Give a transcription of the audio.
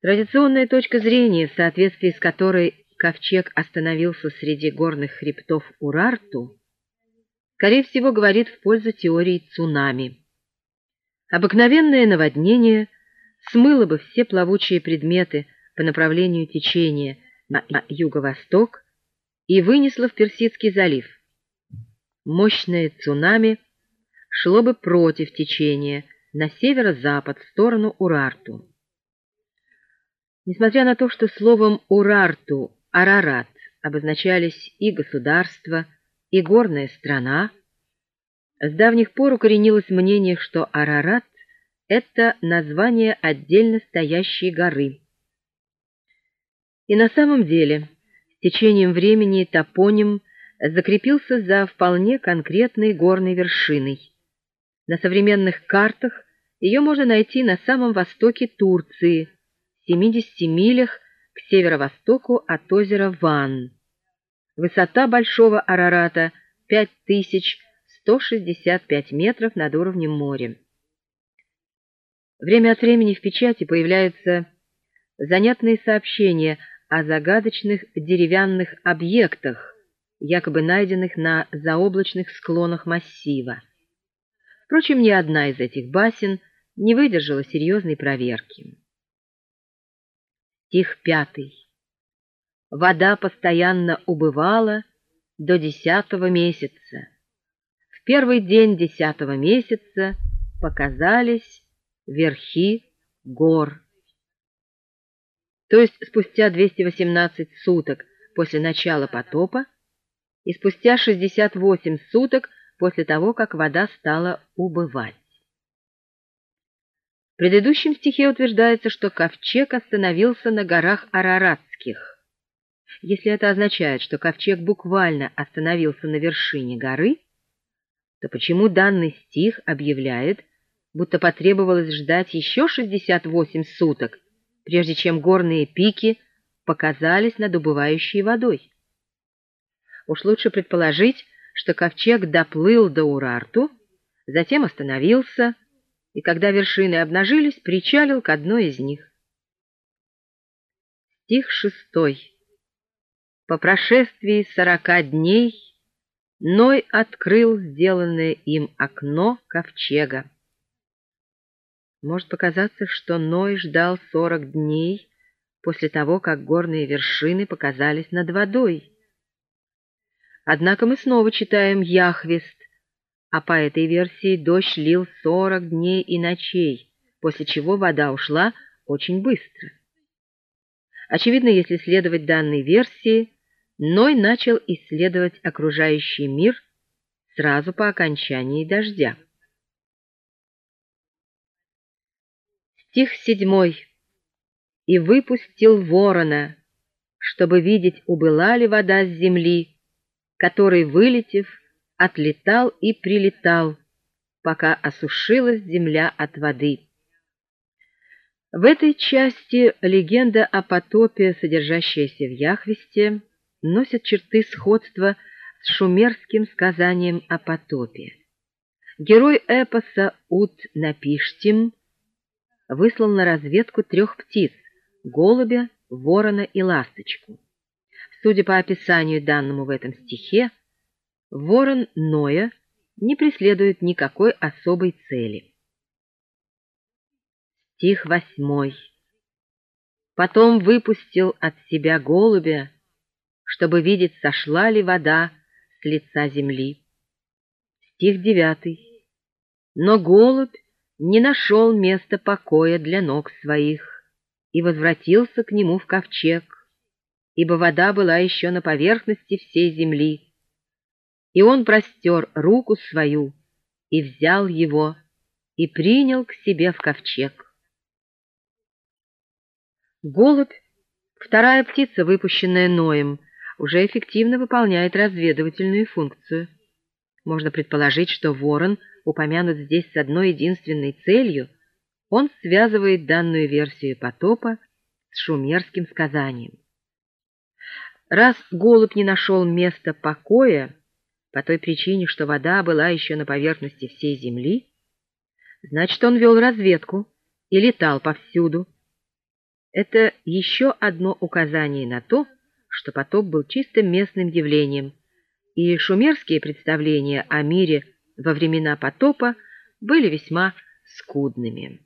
Традиционная точка зрения, в соответствии с которой ковчег остановился среди горных хребтов Урарту, скорее всего, говорит в пользу теории цунами. Обыкновенное наводнение смыло бы все плавучие предметы по направлению течения на юго-восток и вынесло в Персидский залив. Мощное цунами шло бы против течения на северо-запад в сторону Урарту. Несмотря на то, что словом «Урарту» Арарат обозначались и государство, и горная страна, с давних пор укоренилось мнение, что Арарат — это название отдельно стоящей горы. И на самом деле, с течением времени топоним закрепился за вполне конкретной горной вершиной. На современных картах ее можно найти на самом востоке Турции, 70 милях к северо-востоку от озера Ван. Высота Большого Арарата — 5165 метров над уровнем моря. Время от времени в печати появляются занятные сообщения о загадочных деревянных объектах, якобы найденных на заоблачных склонах массива. Впрочем, ни одна из этих басен не выдержала серьезной проверки. Стих пятый. Вода постоянно убывала до десятого месяца. В первый день десятого месяца показались верхи гор. То есть спустя 218 суток после начала потопа и спустя 68 суток после того, как вода стала убывать. В предыдущем стихе утверждается, что ковчег остановился на горах Араратских. Если это означает, что ковчег буквально остановился на вершине горы, то почему данный стих объявляет, будто потребовалось ждать еще 68 суток, прежде чем горные пики показались над убывающей водой? Уж лучше предположить, что ковчег доплыл до Урарту, затем остановился, и когда вершины обнажились, причалил к одной из них. Стих шестой. По прошествии сорока дней Ной открыл сделанное им окно ковчега. Может показаться, что Ной ждал сорок дней после того, как горные вершины показались над водой. Однако мы снова читаем Яхвест, а по этой версии дождь лил сорок дней и ночей, после чего вода ушла очень быстро. Очевидно, если следовать данной версии, Ной начал исследовать окружающий мир сразу по окончании дождя. Стих седьмой. «И выпустил ворона, чтобы видеть, убыла ли вода с земли, который, вылетев, отлетал и прилетал, пока осушилась земля от воды. В этой части легенда о потопе, содержащаяся в Яхвесте, носит черты сходства с шумерским сказанием о потопе. Герой эпоса Ут-Напиштим выслал на разведку трех птиц — голубя, ворона и ласточку. Судя по описанию данному в этом стихе, ворон Ноя не преследует никакой особой цели. Стих восьмой. Потом выпустил от себя голубя, чтобы видеть, сошла ли вода с лица земли. Стих девятый. Но голубь не нашел места покоя для ног своих и возвратился к нему в ковчег, ибо вода была еще на поверхности всей земли, и он простер руку свою и взял его, и принял к себе в ковчег. Голубь, вторая птица, выпущенная Ноем, уже эффективно выполняет разведывательную функцию. Можно предположить, что ворон упомянут здесь с одной единственной целью, он связывает данную версию потопа с шумерским сказанием. Раз голубь не нашел места покоя, по той причине, что вода была еще на поверхности всей земли, значит, он вел разведку и летал повсюду. Это еще одно указание на то, что потоп был чисто местным явлением, и шумерские представления о мире во времена потопа были весьма скудными.